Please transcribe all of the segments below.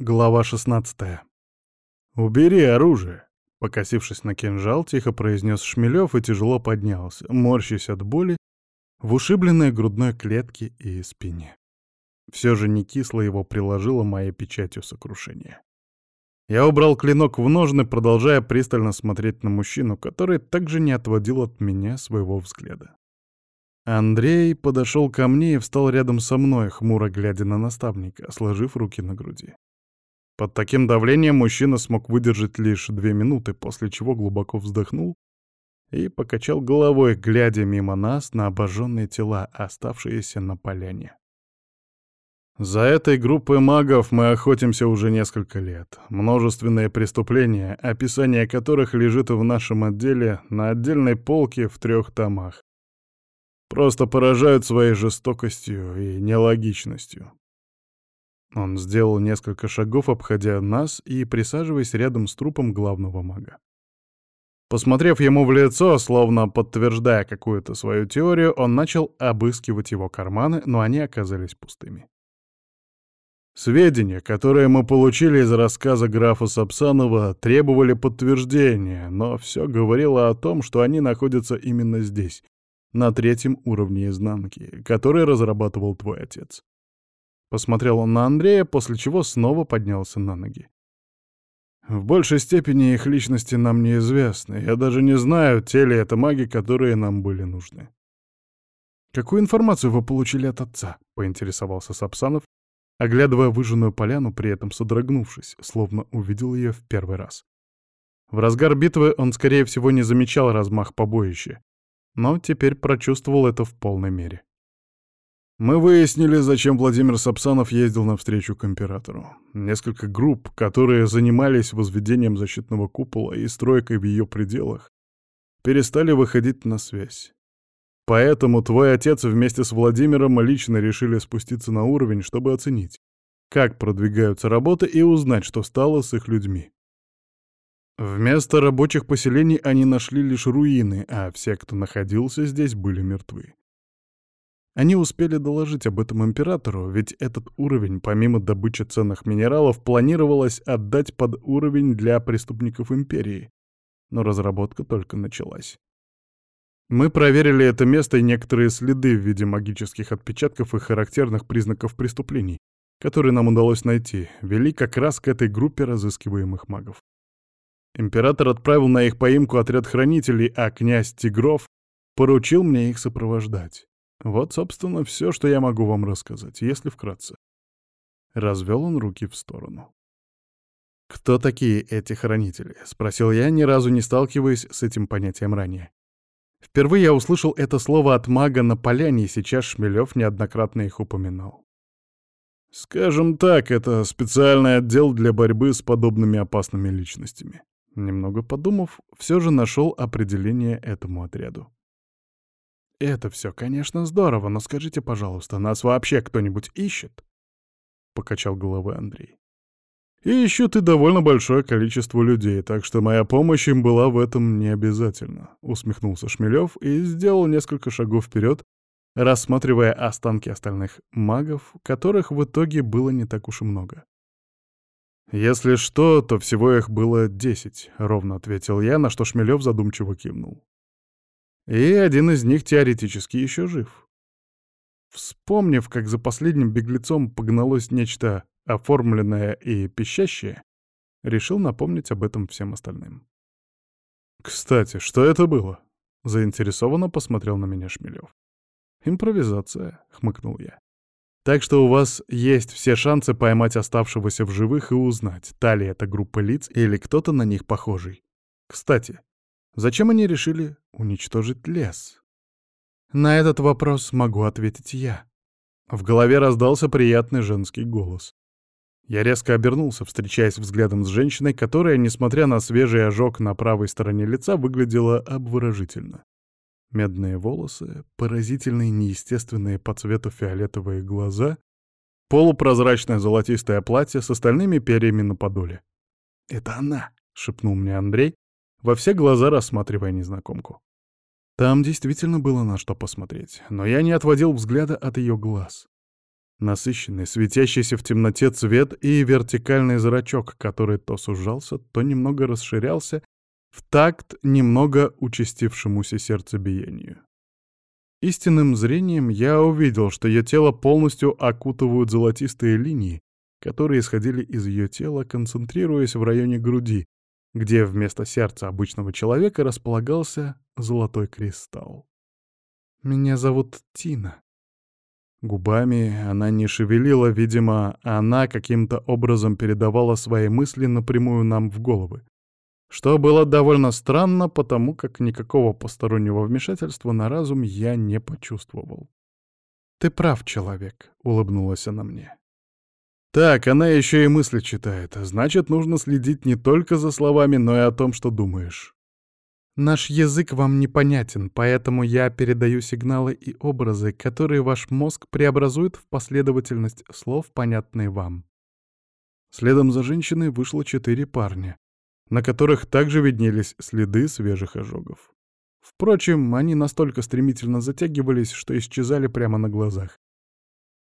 Глава 16 «Убери оружие!» — покосившись на кинжал, тихо произнес Шмелев и тяжело поднялся, морщась от боли в ушибленной грудной клетке и спине. Все же не кисло его приложила моей печатью сокрушения. Я убрал клинок в ножны, продолжая пристально смотреть на мужчину, который также не отводил от меня своего взгляда. Андрей подошел ко мне и встал рядом со мной, хмуро глядя на наставника, сложив руки на груди. Под таким давлением мужчина смог выдержать лишь две минуты, после чего глубоко вздохнул и покачал головой, глядя мимо нас на обожженные тела, оставшиеся на поляне. За этой группой магов мы охотимся уже несколько лет. Множественные преступления, описание которых лежит в нашем отделе на отдельной полке в трех томах. Просто поражают своей жестокостью и нелогичностью. Он сделал несколько шагов, обходя нас и присаживаясь рядом с трупом главного мага. Посмотрев ему в лицо, словно подтверждая какую-то свою теорию, он начал обыскивать его карманы, но они оказались пустыми. Сведения, которые мы получили из рассказа графа Сапсанова, требовали подтверждения, но все говорило о том, что они находятся именно здесь, на третьем уровне изнанки, который разрабатывал твой отец. Посмотрел он на Андрея, после чего снова поднялся на ноги. В большей степени их личности нам неизвестны. Я даже не знаю, те ли это маги, которые нам были нужны. «Какую информацию вы получили от отца?» — поинтересовался Сапсанов, оглядывая выжженную поляну, при этом содрогнувшись, словно увидел ее в первый раз. В разгар битвы он, скорее всего, не замечал размах побоища, но теперь прочувствовал это в полной мере. Мы выяснили, зачем Владимир Сапсанов ездил навстречу к императору. Несколько групп, которые занимались возведением защитного купола и стройкой в ее пределах, перестали выходить на связь. Поэтому твой отец вместе с Владимиром лично решили спуститься на уровень, чтобы оценить, как продвигаются работы и узнать, что стало с их людьми. Вместо рабочих поселений они нашли лишь руины, а все, кто находился здесь, были мертвы. Они успели доложить об этом императору, ведь этот уровень, помимо добычи ценных минералов, планировалось отдать под уровень для преступников империи. Но разработка только началась. Мы проверили это место и некоторые следы в виде магических отпечатков и характерных признаков преступлений, которые нам удалось найти, вели как раз к этой группе разыскиваемых магов. Император отправил на их поимку отряд хранителей, а князь Тигров поручил мне их сопровождать. Вот, собственно, все, что я могу вам рассказать, если вкратце. Развел он руки в сторону. «Кто такие эти хранители?» — спросил я, ни разу не сталкиваясь с этим понятием ранее. Впервые я услышал это слово от мага на поляне, и сейчас Шмелев неоднократно их упоминал. «Скажем так, это специальный отдел для борьбы с подобными опасными личностями». Немного подумав, все же нашел определение этому отряду. «Это все, конечно, здорово, но скажите, пожалуйста, нас вообще кто-нибудь ищет?» — покачал головой Андрей. «И ищут и довольно большое количество людей, так что моя помощь им была в этом не обязательно», — усмехнулся Шмелев и сделал несколько шагов вперед, рассматривая останки остальных магов, которых в итоге было не так уж и много. «Если что, то всего их было десять», — ровно ответил я, на что Шмелев задумчиво кивнул. И один из них теоретически еще жив. Вспомнив, как за последним беглецом погналось нечто оформленное и пищащее, решил напомнить об этом всем остальным. «Кстати, что это было?» — заинтересованно посмотрел на меня Шмелев. «Импровизация», — хмыкнул я. «Так что у вас есть все шансы поймать оставшегося в живых и узнать, та ли это группа лиц или кто-то на них похожий. Кстати, Зачем они решили уничтожить лес? На этот вопрос могу ответить я. В голове раздался приятный женский голос. Я резко обернулся, встречаясь взглядом с женщиной, которая, несмотря на свежий ожог на правой стороне лица, выглядела обворожительно. Медные волосы, поразительные неестественные по цвету фиолетовые глаза, полупрозрачное золотистое платье с остальными перьями на подоле. «Это она!» — шепнул мне Андрей, во все глаза рассматривая незнакомку. Там действительно было на что посмотреть, но я не отводил взгляда от ее глаз. Насыщенный, светящийся в темноте цвет и вертикальный зрачок, который то сужался, то немного расширялся, в такт немного участившемуся сердцебиению. Истинным зрением я увидел, что ее тело полностью окутывают золотистые линии, которые исходили из ее тела, концентрируясь в районе груди, где вместо сердца обычного человека располагался золотой кристалл. «Меня зовут Тина». Губами она не шевелила, видимо, она каким-то образом передавала свои мысли напрямую нам в головы. Что было довольно странно, потому как никакого постороннего вмешательства на разум я не почувствовал. «Ты прав, человек», — улыбнулась она мне. «Так, она еще и мысли читает. Значит, нужно следить не только за словами, но и о том, что думаешь». «Наш язык вам непонятен, поэтому я передаю сигналы и образы, которые ваш мозг преобразует в последовательность слов, понятные вам». Следом за женщиной вышло четыре парня на которых также виднелись следы свежих ожогов. Впрочем, они настолько стремительно затягивались, что исчезали прямо на глазах.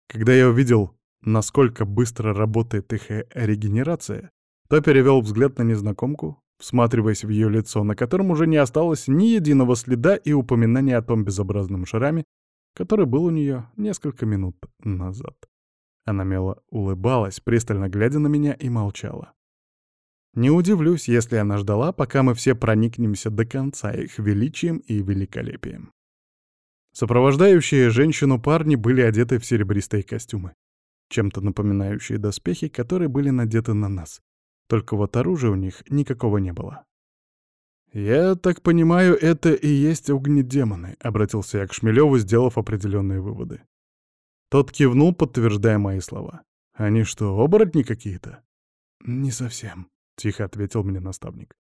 Когда я увидел, насколько быстро работает их регенерация, то перевел взгляд на незнакомку, всматриваясь в ее лицо, на котором уже не осталось ни единого следа и упоминания о том безобразном шраме, который был у нее несколько минут назад. Она мило улыбалась, пристально глядя на меня, и молчала. Не удивлюсь, если она ждала, пока мы все проникнемся до конца их величием и великолепием. Сопровождающие женщину парни были одеты в серебристые костюмы, чем-то напоминающие доспехи, которые были надеты на нас. Только вот оружия у них никакого не было. «Я так понимаю, это и есть огнедемоны», — обратился я к Шмелеву, сделав определенные выводы. Тот кивнул, подтверждая мои слова. «Они что, оборотни какие-то?» «Не совсем», — тихо ответил мне наставник.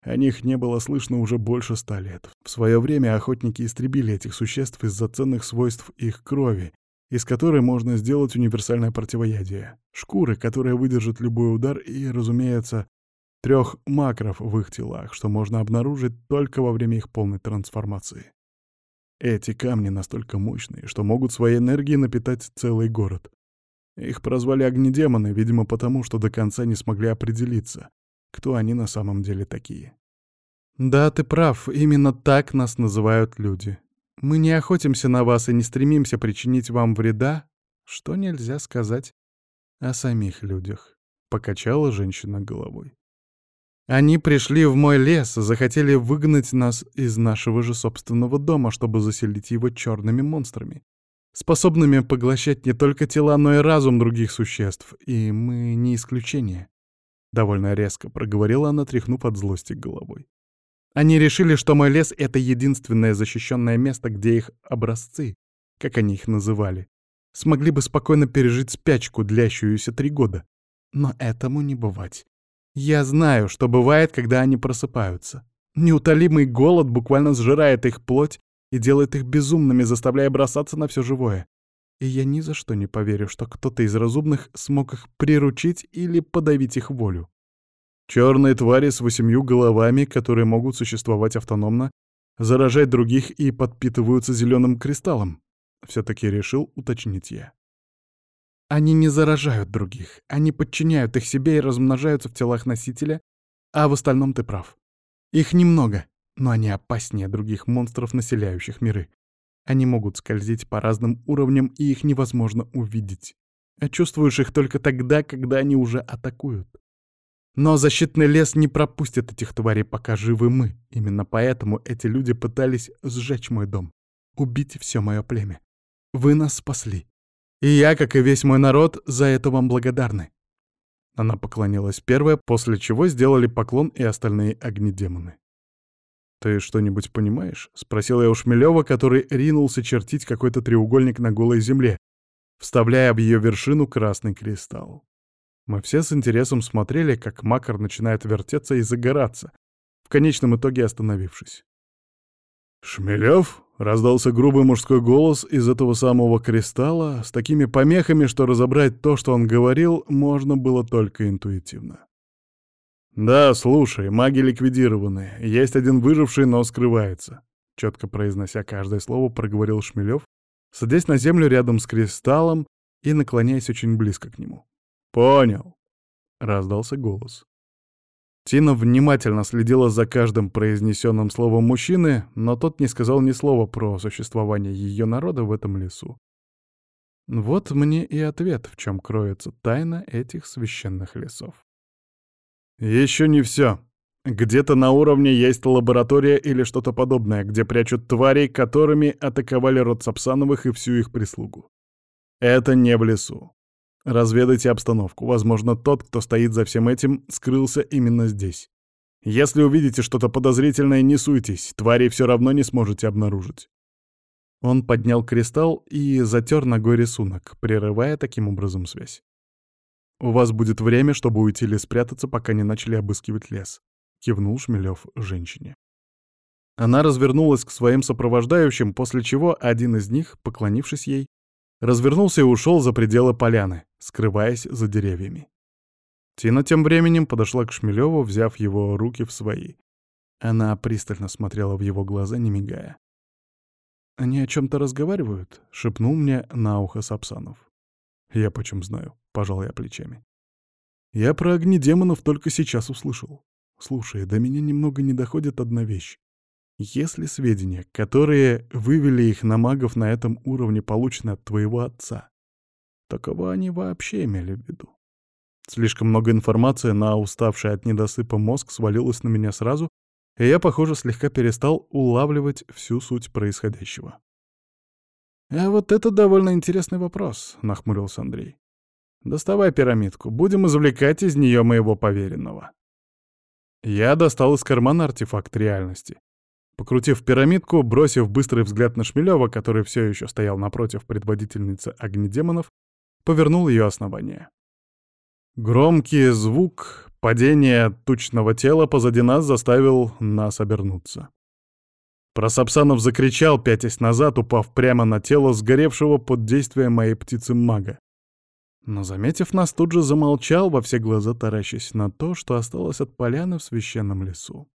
О них не было слышно уже больше ста лет. В свое время охотники истребили этих существ из-за ценных свойств их крови, из которой можно сделать универсальное противоядие. Шкуры, которая выдержит любой удар, и, разумеется, трех макров в их телах, что можно обнаружить только во время их полной трансформации. Эти камни настолько мощные, что могут своей энергией напитать целый город. Их прозвали огнедемоны, видимо, потому что до конца не смогли определиться, кто они на самом деле такие. «Да, ты прав, именно так нас называют люди. Мы не охотимся на вас и не стремимся причинить вам вреда, что нельзя сказать о самих людях», — покачала женщина головой. «Они пришли в мой лес, захотели выгнать нас из нашего же собственного дома, чтобы заселить его черными монстрами способными поглощать не только тела, но и разум других существ, и мы не исключение. Довольно резко проговорила она, тряхнув от злости головой. Они решили, что мой лес — это единственное защищенное место, где их образцы, как они их называли, смогли бы спокойно пережить спячку, длящуюся три года. Но этому не бывать. Я знаю, что бывает, когда они просыпаются. Неутолимый голод буквально сжирает их плоть и делает их безумными, заставляя бросаться на все живое. И я ни за что не поверю, что кто-то из разумных смог их приручить или подавить их волю. Черные твари с восемью головами, которые могут существовать автономно, заражать других и подпитываются зеленым кристаллом. Все-таки решил уточнить я. Они не заражают других, они подчиняют их себе и размножаются в телах носителя, а в остальном ты прав. Их немного, но они опаснее других монстров, населяющих миры. Они могут скользить по разным уровням, и их невозможно увидеть. А чувствуешь их только тогда, когда они уже атакуют. Но защитный лес не пропустит этих тварей, пока живы мы. Именно поэтому эти люди пытались сжечь мой дом, убить все мое племя. Вы нас спасли. И я, как и весь мой народ, за это вам благодарны. Она поклонилась первая, после чего сделали поклон и остальные огнедемоны. «Ты что-нибудь понимаешь?» — спросил я у Шмелева, который ринулся чертить какой-то треугольник на голой земле, вставляя в ее вершину красный кристалл. Мы все с интересом смотрели, как макар начинает вертеться и загораться, в конечном итоге остановившись. «Шмелев?» — раздался грубый мужской голос из этого самого кристалла с такими помехами, что разобрать то, что он говорил, можно было только интуитивно. «Да, слушай, маги ликвидированы. Есть один выживший, но скрывается», — четко произнося каждое слово, проговорил Шмелев, садясь на землю рядом с кристаллом и наклоняясь очень близко к нему. «Понял», — раздался голос. Тина внимательно следила за каждым произнесенным словом мужчины, но тот не сказал ни слова про существование ее народа в этом лесу. Вот мне и ответ, в чем кроется тайна этих священных лесов. Еще не все. Где-то на уровне есть лаборатория или что-то подобное, где прячут тварей, которыми атаковали род Сапсановых и всю их прислугу. Это не в лесу. Разведайте обстановку. Возможно, тот, кто стоит за всем этим, скрылся именно здесь. Если увидите что-то подозрительное, не суйтесь, тварей все равно не сможете обнаружить. Он поднял кристалл и затер ногой рисунок, прерывая таким образом связь. «У вас будет время, чтобы уйти или спрятаться, пока не начали обыскивать лес», — кивнул Шмелев женщине. Она развернулась к своим сопровождающим, после чего один из них, поклонившись ей, развернулся и ушел за пределы поляны, скрываясь за деревьями. Тина тем временем подошла к Шмелеву, взяв его руки в свои. Она пристально смотрела в его глаза, не мигая. «Они о чем-то разговаривают?» — шепнул мне на ухо Сапсанов. «Я почем знаю?» — пожал я плечами. «Я про огни демонов только сейчас услышал. Слушай, до меня немного не доходит одна вещь. Если сведения, которые вывели их на магов на этом уровне, получены от твоего отца, то кого они вообще имели в виду? Слишком много информации на уставший от недосыпа мозг свалилась на меня сразу, и я, похоже, слегка перестал улавливать всю суть происходящего. «А вот это довольно интересный вопрос», — нахмурился Андрей. «Доставай пирамидку, будем извлекать из нее моего поверенного». Я достал из кармана артефакт реальности. Покрутив пирамидку, бросив быстрый взгляд на Шмелева, который все еще стоял напротив предводительницы огнедемонов, повернул ее основание. Громкий звук падения тучного тела позади нас заставил нас обернуться. Просапсанов закричал, пятясь назад, упав прямо на тело сгоревшего под действием моей птицы-мага. Но, заметив нас, тут же замолчал, во все глаза таращась на то, что осталось от поляны в священном лесу.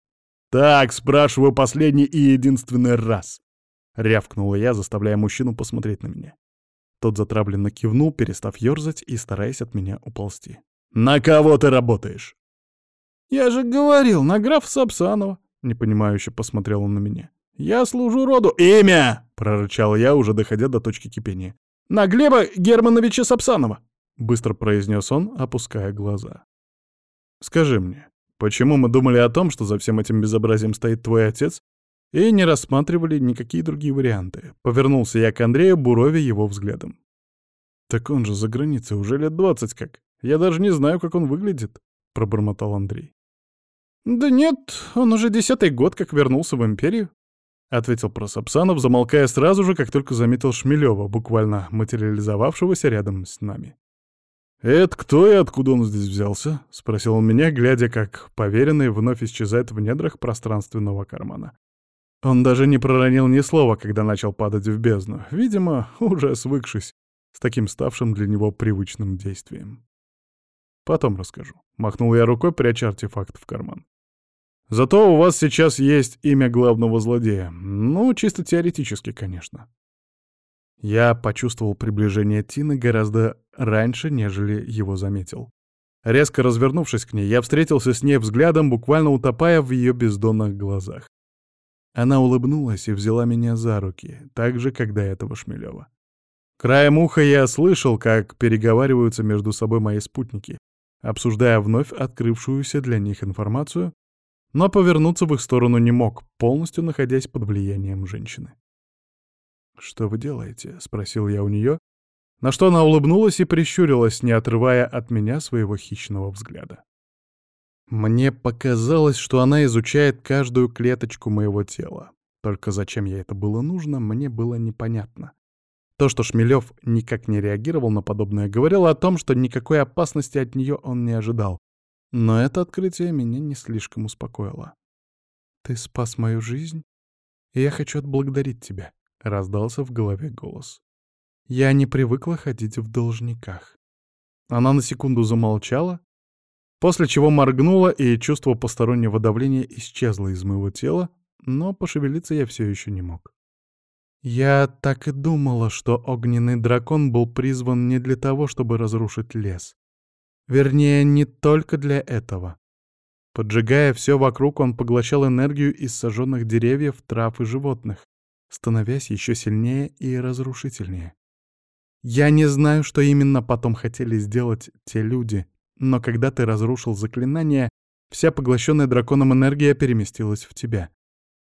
«Так, спрашиваю последний и единственный раз!» — рявкнула я, заставляя мужчину посмотреть на меня. Тот затравленно кивнул, перестав ёрзать и стараясь от меня уползти. «На кого ты работаешь?» «Я же говорил, на граф Сапсанова», — непонимающе посмотрел он на меня. «Я служу роду...» «Имя!» — прорычал я, уже доходя до точки кипения. «На Глеба Германовича Сапсанова!» — быстро произнес он, опуская глаза. «Скажи мне, Почему мы думали о том, что за всем этим безобразием стоит твой отец, и не рассматривали никакие другие варианты? Повернулся я к Андрею, буровя его взглядом. «Так он же за границей уже лет двадцать как. Я даже не знаю, как он выглядит», — пробормотал Андрей. «Да нет, он уже десятый год как вернулся в Империю», — ответил Просапсанов, замолкая сразу же, как только заметил Шмелева, буквально материализовавшегося рядом с нами. «Это кто и откуда он здесь взялся?» — спросил он меня, глядя, как поверенный вновь исчезает в недрах пространственного кармана. Он даже не проронил ни слова, когда начал падать в бездну, видимо, уже свыкшись с таким ставшим для него привычным действием. «Потом расскажу», — махнул я рукой, пряча артефакт в карман. «Зато у вас сейчас есть имя главного злодея. Ну, чисто теоретически, конечно. Я почувствовал приближение Тины гораздо раньше, нежели его заметил. Резко развернувшись к ней, я встретился с ней взглядом, буквально утопая в ее бездонных глазах. Она улыбнулась и взяла меня за руки, так же, как до этого Шмелева. Краем уха я слышал, как переговариваются между собой мои спутники, обсуждая вновь открывшуюся для них информацию, но повернуться в их сторону не мог, полностью находясь под влиянием женщины. «Что вы делаете?» — спросил я у нее, на что она улыбнулась и прищурилась, не отрывая от меня своего хищного взгляда. Мне показалось, что она изучает каждую клеточку моего тела. Только зачем ей это было нужно, мне было непонятно. То, что Шмелев никак не реагировал на подобное, говорило о том, что никакой опасности от нее он не ожидал. Но это открытие меня не слишком успокоило. «Ты спас мою жизнь, и я хочу отблагодарить тебя», — раздался в голове голос. «Я не привыкла ходить в должниках». Она на секунду замолчала, после чего моргнула, и чувство постороннего давления исчезло из моего тела, но пошевелиться я все еще не мог. Я так и думала, что огненный дракон был призван не для того, чтобы разрушить лес. Вернее, не только для этого. Поджигая все вокруг, он поглощал энергию из сожженных деревьев, трав и животных, становясь еще сильнее и разрушительнее. Я не знаю, что именно потом хотели сделать те люди, но когда ты разрушил заклинание, вся поглощенная драконом энергия переместилась в тебя.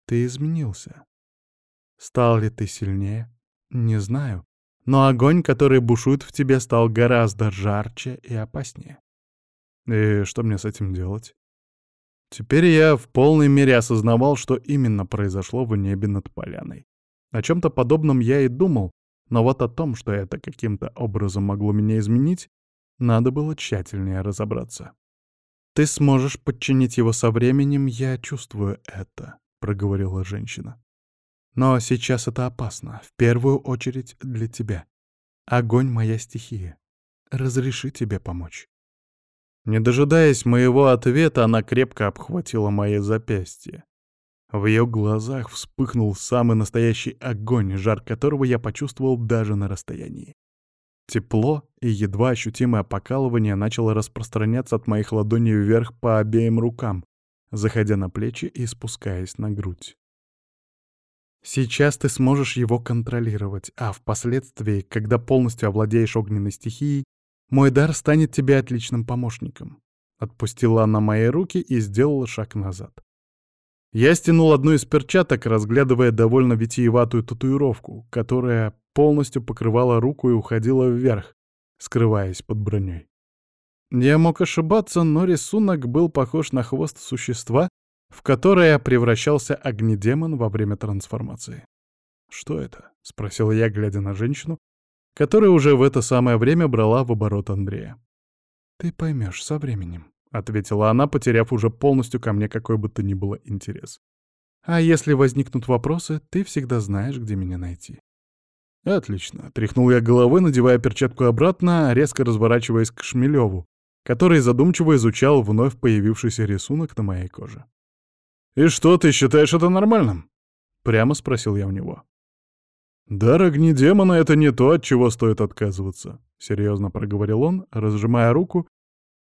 Ты изменился. Стал ли ты сильнее? Не знаю. Но огонь, который бушует в тебе, стал гораздо жарче и опаснее. И что мне с этим делать? Теперь я в полной мере осознавал, что именно произошло в небе над поляной. О чем-то подобном я и думал, но вот о том, что это каким-то образом могло меня изменить, надо было тщательнее разобраться. «Ты сможешь подчинить его со временем, я чувствую это», — проговорила женщина. Но сейчас это опасно, в первую очередь для тебя. Огонь — моя стихия. Разреши тебе помочь». Не дожидаясь моего ответа, она крепко обхватила мои запястья. В ее глазах вспыхнул самый настоящий огонь, жар которого я почувствовал даже на расстоянии. Тепло и едва ощутимое покалывание начало распространяться от моих ладоней вверх по обеим рукам, заходя на плечи и спускаясь на грудь. Сейчас ты сможешь его контролировать, а впоследствии, когда полностью овладеешь огненной стихией, мой дар станет тебе отличным помощником. Отпустила она мои руки и сделала шаг назад. Я стянул одну из перчаток, разглядывая довольно витиеватую татуировку, которая полностью покрывала руку и уходила вверх, скрываясь под броней. Я мог ошибаться, но рисунок был похож на хвост существа, в которое превращался огнедемон во время трансформации. «Что это?» — спросил я, глядя на женщину, которая уже в это самое время брала в оборот Андрея. «Ты поймешь со временем», — ответила она, потеряв уже полностью ко мне какой бы то ни было интерес. «А если возникнут вопросы, ты всегда знаешь, где меня найти». «Отлично», — тряхнул я головой, надевая перчатку обратно, резко разворачиваясь к Шмелеву, который задумчиво изучал вновь появившийся рисунок на моей коже. «И что, ты считаешь это нормальным?» — прямо спросил я у него. «Дар огнедемона — это не то, от чего стоит отказываться», — серьезно проговорил он, разжимая руку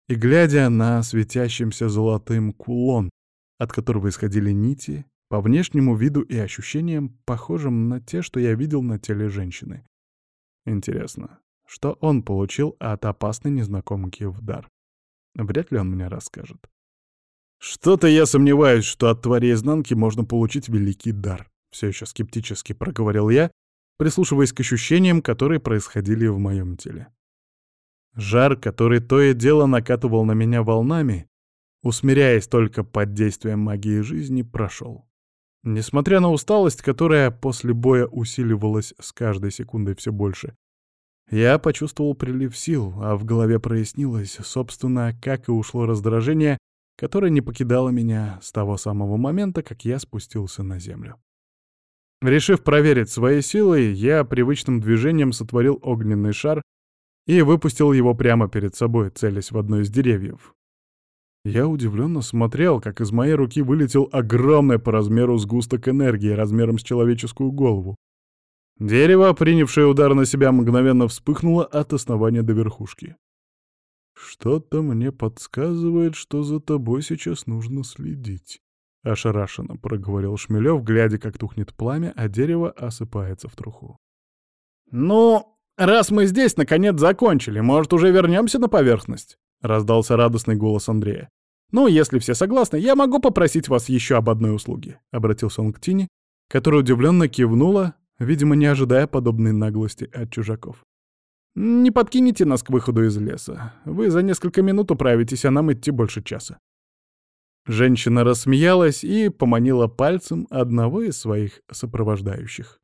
и глядя на светящимся золотым кулон, от которого исходили нити, по внешнему виду и ощущениям, похожим на те, что я видел на теле женщины. Интересно, что он получил от опасной незнакомки в дар? Вряд ли он мне расскажет. «Что-то я сомневаюсь, что от твари изнанки можно получить великий дар», — все еще скептически проговорил я, прислушиваясь к ощущениям, которые происходили в моем теле. Жар, который то и дело накатывал на меня волнами, усмиряясь только под действием магии жизни, прошел. Несмотря на усталость, которая после боя усиливалась с каждой секундой все больше, я почувствовал прилив сил, а в голове прояснилось, собственно, как и ушло раздражение, которая не покидала меня с того самого момента, как я спустился на землю. Решив проверить свои силы, я привычным движением сотворил огненный шар и выпустил его прямо перед собой, целясь в одно из деревьев. Я удивленно смотрел, как из моей руки вылетел огромный по размеру сгусток энергии размером с человеческую голову. Дерево, принявшее удар на себя, мгновенно вспыхнуло от основания до верхушки. «Что-то мне подсказывает, что за тобой сейчас нужно следить», — ошарашенно проговорил Шмелев, глядя, как тухнет пламя, а дерево осыпается в труху. «Ну, раз мы здесь, наконец, закончили, может, уже вернемся на поверхность?» — раздался радостный голос Андрея. «Ну, если все согласны, я могу попросить вас еще об одной услуге», — обратился он к Тине, которая удивленно кивнула, видимо, не ожидая подобной наглости от чужаков. Не подкинете нас к выходу из леса. Вы за несколько минут управитесь, а нам идти больше часа». Женщина рассмеялась и поманила пальцем одного из своих сопровождающих.